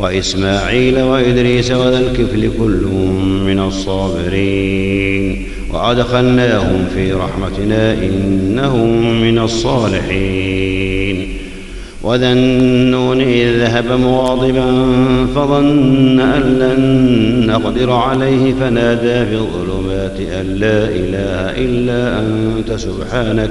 وإسماعيل وإدريس وذا الكفل كل من الصابرين وأدخلناهم في رحمتنا إنهم من الصالحين وذا النون إذ ذهب مغاضبا فظن أن لن نقدر عليه فنادى في الظلمات أن لا إله إلا أنت سبحانك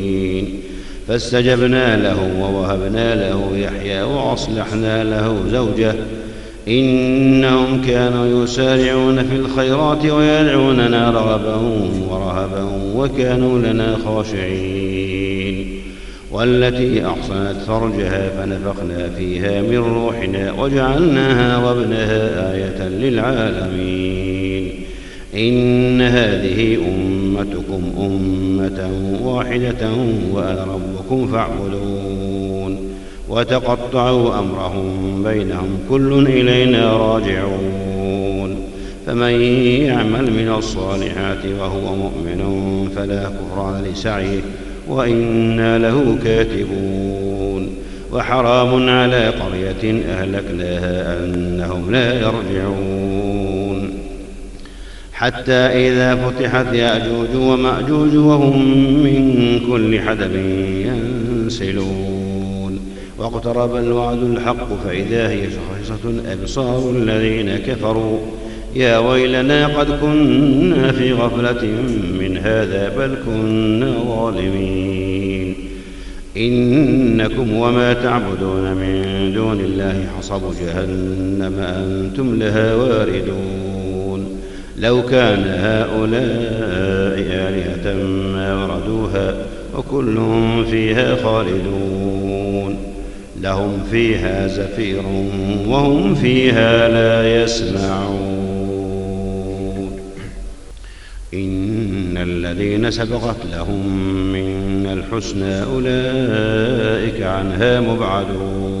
فاستجبنا له ووهبنا له يحيى وأصلحنا له زوجه. إنهم كانوا يسارعون في الخيرات ويدعوننا رغبا ورهبا وكانوا لنا خاشعين. والتي أحصنت فرجها فنفخنا فيها من روحنا وجعلناها وابنها آية للعالمين. إن هذه أمتكم أمة واحدة وأنا ربكم فاعبدون. وتقطعوا أمرهم بينهم كل إلينا راجعون. فمن يعمل من الصالحات وهو مؤمن فلا كفران لسعيه وإنا له كاتبون. وحرام على قرية أهلكناها أنهم لا يرجعون. حتى إذا فتحت يأجوج ومأجوج وهم من كل حدب ينسلون. واقترب الوعد الحق فإذا هي شخصة أبصار الذين كفروا. يا ويلنا قد كنا في غفلة من هذا بل كنا ظالمين. إنكم وما تعبدون من دون الله حصب جهنم أنتم لها واردون. لو كان هؤلاء آلهة ما وردوها وكل فيها خالدون. لهم فيها زفير وهم فيها لا يسمعون. إن الذين سبقت لهم من الحسنى أولئك عنها مبعدون.